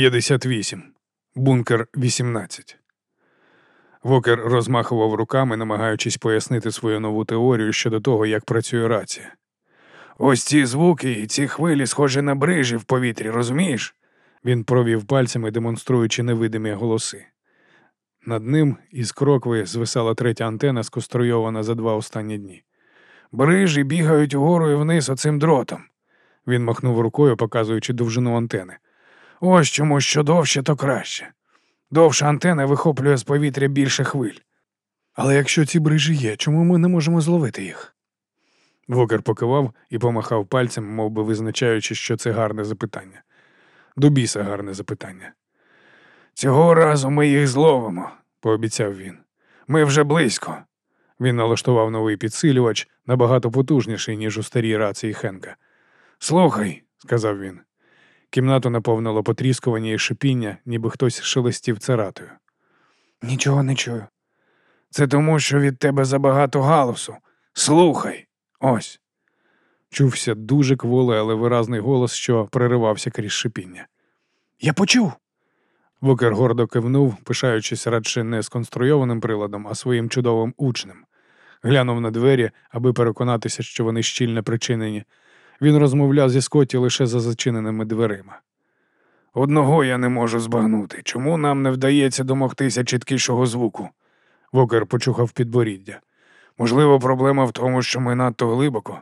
58. Бункер 18. Вокер розмахував руками, намагаючись пояснити свою нову теорію щодо того, як працює рація. Ось ці звуки і ці хвилі схожі на брижі в повітрі, розумієш? Він провів пальцями, демонструючи невидимі голоси. Над ним із крокви звисала третя антена, сконструйована за два останні дні. Брижі бігають угору і вниз оцим дротом. Він махнув рукою, показуючи довжину антени. Ось чому що довше, то краще. Довша антена вихоплює з повітря більше хвиль. Але якщо ці брижі є, чому ми не можемо зловити їх? Вокер покивав і помахав пальцем, мов би визначаючи, що це гарне запитання. До біса гарне запитання. Цього разу ми їх зловимо, пообіцяв він. Ми вже близько. Він налаштував новий підсилювач, набагато потужніший, ніж у старій рації Хенка. Слухай, сказав він. Кімнату наповнило потріскування і шипіння, ніби хтось шелестів царатою. Нічого не чую. Це тому, що від тебе забагато галусу. Слухай, ось. Чувся дуже кволий, але виразний голос, що переривався крізь шипіння. Я почув. Вокер гордо кивнув, пишаючись радше не сконструйованим приладом, а своїм чудовим учнем. Глянув на двері, аби переконатися, що вони щільно причинені. Він розмовляв зі Скотті лише за зачиненими дверима. Одного я не можу збагнути. Чому нам не вдається домогтися чіткішого звуку? Вокер почухав підборіддя. Можливо, проблема в тому, що ми надто глибоко.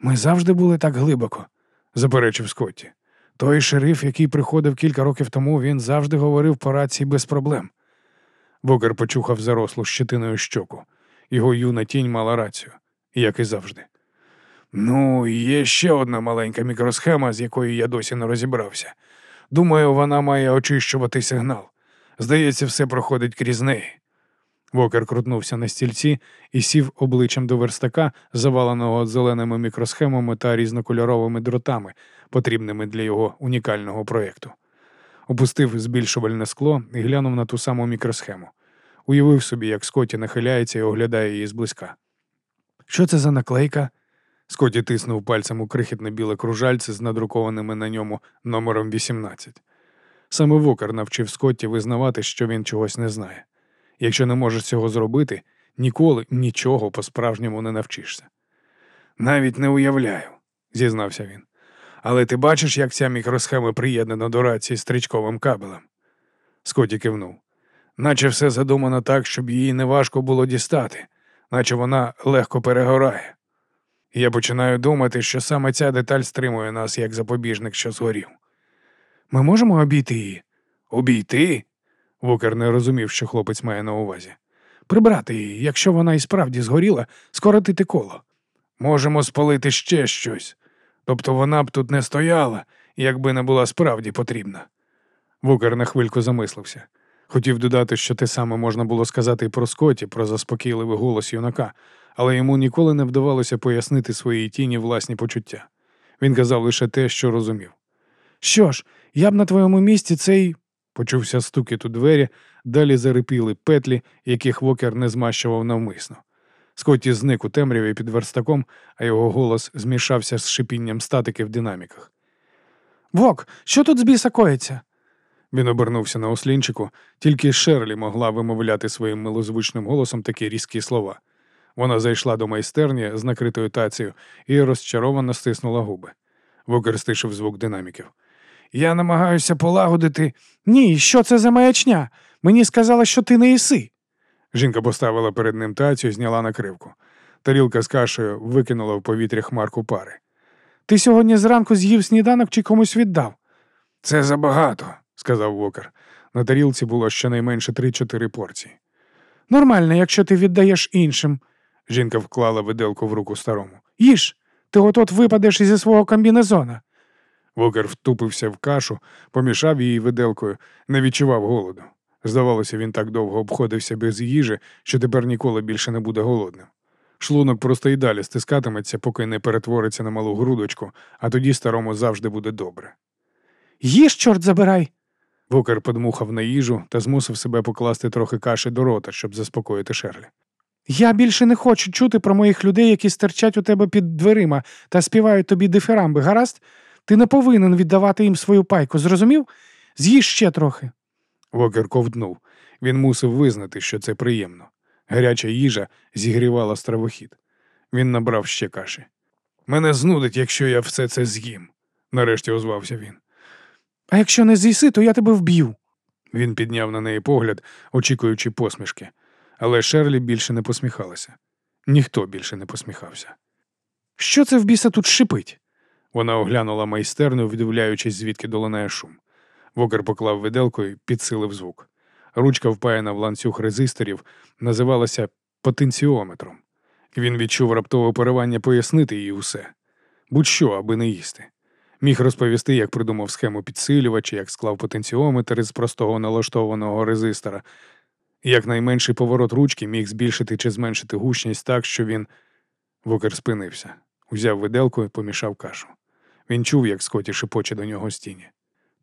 Ми завжди були так глибоко, заперечив Скотті. Той шериф, який приходив кілька років тому, він завжди говорив по рації без проблем. Вокер почухав зарослу щетиною щоку. Його юна тінь мала рацію, як і завжди. Ну, є ще одна маленька мікросхема, з якою я досі не розібрався. Думаю, вона має очищувати сигнал. Здається, все проходить крізь неї. Вокер крутнувся на стільці і сів обличчям до верстака, заваленого зеленими мікросхемами та різнокольоровими дротами, потрібними для його унікального проєкту. Опустив збільшувальне скло і глянув на ту саму мікросхему. Уявив собі, як Скотті нахиляється і оглядає її зблизька. Що це за наклейка? Скотті тиснув пальцем у крихітне біле кружальце з надрукованими на ньому номером 18. Саме Вокер навчив Скотті визнавати, що він чогось не знає. Якщо не можеш цього зробити, ніколи нічого по-справжньому не навчишся. Навіть не уявляю, зізнався він. Але ти бачиш, як ця мікросхема приєднана до рації стрічковим кабелем? Скотті кивнув. Наче все задумано так, щоб її неважко було дістати, наче вона легко перегорає. Я починаю думати, що саме ця деталь стримує нас як запобіжник, що згорів. Ми можемо обійти її? Обійти? Вокер не розумів, що хлопець має на увазі. Прибрати її, якщо вона і справді згоріла, скоротити коло. Можемо спалити ще щось. Тобто вона б тут не стояла, якби не була справді потрібна. Вокер на хвильку замислився. Хотів додати, що те саме можна було сказати і про Скотті, про заспокійливий голос юнака, але йому ніколи не вдавалося пояснити своїй тіні власні почуття. Він казав лише те, що розумів. Що ж, я б на твоєму місці цей. Почувся стукіт у двері, далі зарипіли петлі, яких вокер не змащував навмисно. Скотті зник у темряві під верстаком, а його голос змішався з шипінням статики в динаміках. Вок, що тут з біса коїться? Він обернувся на ослінчику, тільки Шерлі могла вимовляти своїм милозвучним голосом такі різкі слова. Вона зайшла до майстерні з накритою тацією і розчаровано стиснула губи. Вокер стишив звук динаміків. Я намагаюся полагодити. Ні, що це за маячня? Мені сказали, що ти не їси. Жінка поставила перед ним тацю, зняла накривку. Тарілка з кашею викинула в повітря хмарку пари. Ти сьогодні зранку з'їв сніданок чи комусь віддав? Це забагато, сказав Вокер. На тарілці було щонайменше три-чотири порції. Нормально, якщо ти віддаєш іншим. Жінка вклала виделку в руку старому. Їж, ти от от випадеш зі свого комбінезона. Вокер втупився в кашу, помішав її виделкою, не відчував голоду. Здавалося, він так довго обходився без їжі, що тепер ніколи більше не буде голодним. Шлунок просто й далі стискатиметься, поки не перетвориться на малу грудочку, а тоді старому завжди буде добре. Їж, чорт забирай. Вокер подмухав на їжу та змусив себе покласти трохи каші до рота, щоб заспокоїти Шерлі. Я більше не хочу чути про моїх людей, які стерчать у тебе під дверима та співають тобі дифирамби, гаразд? Ти не повинен віддавати їм свою пайку, зрозумів? З'їж ще трохи. Вокер ковтнув. Він мусив визнати, що це приємно. Гаряча їжа зігрівала стравохід. Він набрав ще каші. Мене знудить, якщо я все це з'їм, нарешті озвався він. А якщо не з'їси, то я тебе вб'ю. Він підняв на неї погляд, очікуючи посмішки, але Шерлі більше не посміхалася. Ніхто більше не посміхався. Що це в біса тут шипить? Вона оглянула майстерню, вдивляючись, звідки долинає шум. Вокер поклав виделку і підсилив звук. Ручка, впаяна в ланцюг резисторів, називалася потенціометром. Він відчув раптове поривання пояснити їй усе будь-що, аби не їсти. Міг розповісти, як придумав схему підсилювача, як склав потенціометр із простого налаштованого резистора, як найменший поворот ручки міг збільшити чи зменшити гучність так, що він. Вокер спинився, узяв виделку і помішав кашу. Він чув, як Скотті шепоче до нього з тіні.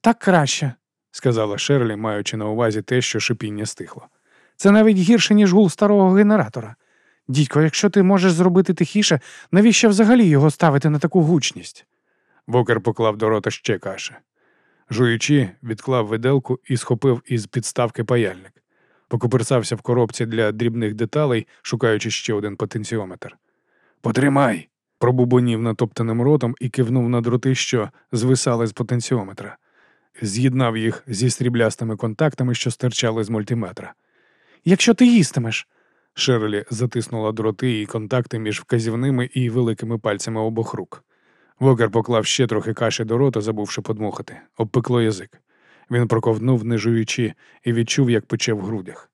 Так краще, сказала Шерлі, маючи на увазі те, що шипіння стихло. Це навіть гірше, ніж гул старого генератора. Дідько, якщо ти можеш зробити тихіше, навіщо взагалі його ставити на таку гучність? Вокер поклав до рота ще каші. Жуючи, відклав виделку і схопив із підставки паяльник. Покоперсався в коробці для дрібних деталей, шукаючи ще один потенціометр. Потримай! пробубонів натоптаним ротом і кивнув на дроти, що звисали з потенціометра. З'єднав їх зі стріблястими контактами, що стирчали з мультиметра. Якщо ти їстимеш. Шерлі затиснула дроти і контакти між вказівними і великими пальцями обох рук. Вокер поклав ще трохи каші до рота, забувши подмухати, обпекло язик. Він проковтнув, не жуючи, і відчув, як пече в грудях.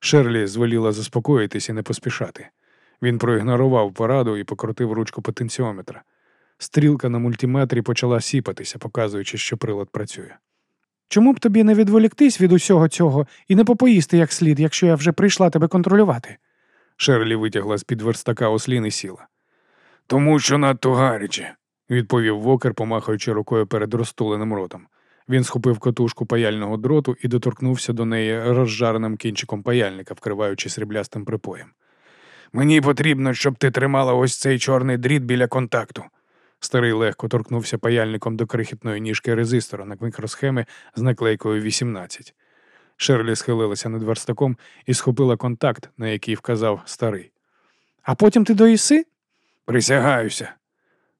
Шерлі звеліла заспокоїтись і не поспішати. Він проігнорував пораду і покрутив ручку потенціометра. Стрілка на мультиметрі почала сіпатися, показуючи, що прилад працює. Чому б тобі не відволіктись від усього цього і не попоїсти як слід, якщо я вже прийшла тебе контролювати? Шерлі витягла з під верстака ослін і сіла. Тому що надто гаряче, відповів вокер, помахаючи рукою перед розтуленим ротом. Він схопив котушку паяльного дроту і доторкнувся до неї розжареним кінчиком паяльника, вкриваючи сріблястим припоєм. Мені потрібно, щоб ти тримала ось цей чорний дріт біля контакту. Старий легко торкнувся паяльником до крихітної ніжки резистора на мікросхеми з наклейкою 18. Шерлі схилилася над верстаком і схопила контакт, на який вказав старий. А потім ти доїси? Присягаюся.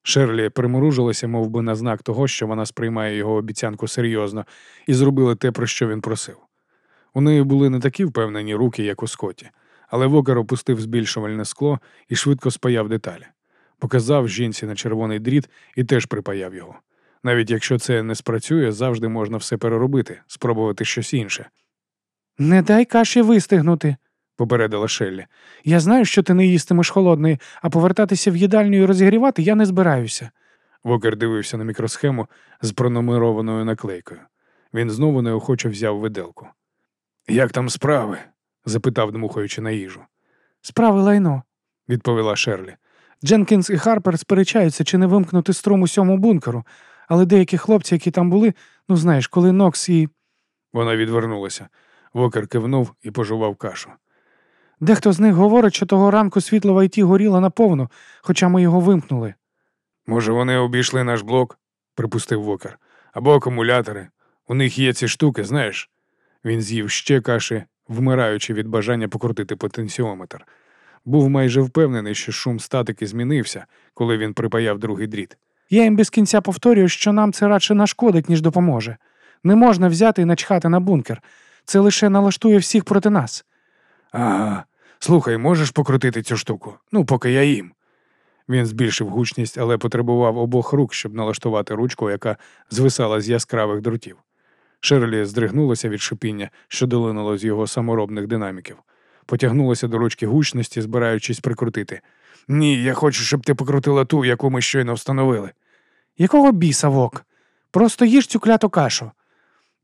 Шерлі примружилася, мов би, на знак того, що вона сприймає його обіцянку серйозно, і зробила те, про що він просив. У неї були не такі впевнені руки, як у Скотті, але Вокер опустив збільшувальне скло і швидко спаяв деталі. Показав жінці на червоний дріт і теж припаяв його. Навіть якщо це не спрацює, завжди можна все переробити, спробувати щось інше. Не дай каші вистигнути, попередила Шеллі. Я знаю, що ти не їстимеш холодної, а повертатися в їдальню і розігрівати я не збираюся. Вокер дивився на мікросхему з пронумерованою наклейкою. Він знову неохоче взяв виделку. Як там справи? запитав, дмухаючи на їжу. Справи лайно, відповіла Шерлі. Дженкінс і Харпер сперечаються, чи не вимкнути струм у сьому бункеру, але деякі хлопці, які там були, ну знаєш, коли Нокс і. Вона відвернулася. Вокер кивнув і пожував кашу. Дехто з них говорить, що того ранку світло в ІТ горіло наповну, хоча ми його вимкнули. Може, вони обійшли наш блок, припустив Вокер, або акумулятори. У них є ці штуки, знаєш. Він з'їв ще каші, вмираючи від бажання покрутити потенціометр. Був майже впевнений, що шум статики змінився, коли він припаяв другий дріт. Я їм без кінця повторюю, що нам це радше нашкодить, ніж допоможе. Не можна взяти і начхати на бункер. Це лише налаштує всіх проти нас. Ага, слухай, можеш покрутити цю штуку? Ну, поки я їм. Він збільшив гучність, але потребував обох рук, щоб налаштувати ручку, яка звисала з яскравих дротів. Шерлі здригнулася від шипіння, що долинуло з його саморобних динаміків. Потягнулася до ручки гучності, збираючись прикрутити. Ні, я хочу, щоб ти покрутила ту, яку ми щойно встановили. Якого біса вок? Просто їж цю кляту кашу.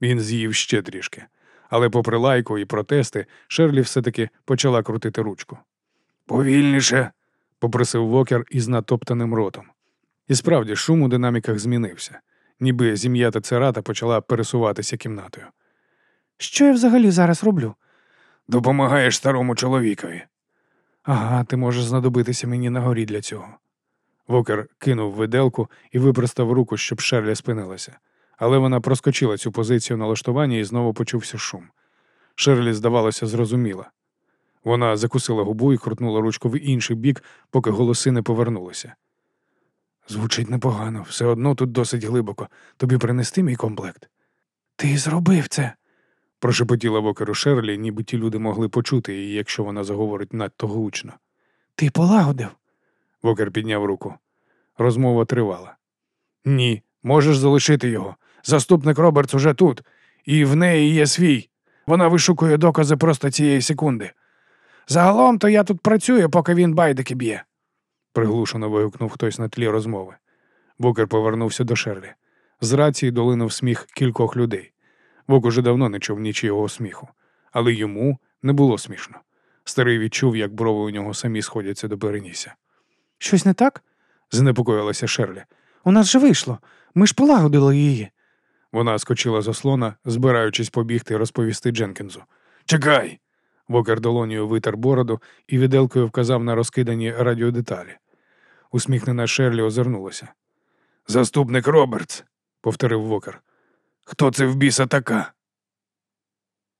Він з'їв ще трішки, але, попри лайку і протести, Шерлі все-таки почала крутити ручку. Повільніше, попросив вокер із натоптаним ротом. І справді шум у динаміках змінився, ніби зім'ята церата почала пересуватися кімнатою. Що я взагалі зараз роблю? Допомагаєш старому чоловікові. Ага, ти можеш знадобитися мені на горі для цього. Вокер кинув виделку і випростав руку, щоб Шерлі спинилася, Але вона проскочила цю позицію налаштування і знову почувся шум. Шерлі, здавалося, зрозуміла. Вона закусила губу і крутнула ручку в інший бік, поки голоси не повернулися. Звучить непогано, все одно тут досить глибоко. Тобі принести мій комплект? Ти зробив це. прошепотіла вокеру Шерлі, ніби ті люди могли почути її, якщо вона заговорить надто гучно. Ти полагодив. Вокер підняв руку. Розмова тривала. Ні, можеш залишити його. Заступник Робертс уже тут, і в неї є свій. Вона вишукує докази просто цієї секунди. Загалом то я тут працюю, поки він байдики б'є. приглушено вигукнув хтось на тлі розмови. Вокер повернувся до Шерлі. З рації долинув сміх кількох людей. Вок уже давно не чув нічого сміху, але йому не було смішно. Старий відчув, як брови у нього самі сходяться до перенісся. Щось не так? Занепокоїлася Шерлі. У нас же вийшло. Ми ж полагодили її. Вона скочила за слона, збираючись побігти розповісти Дженкінзу. Чекай! Вокер долонію витер бороду і віделкою вказав на розкидані радіодеталі. Усміхнена Шерлі озирнулася. Заступник Робертс, повторив Вокер. Хто це в біса така?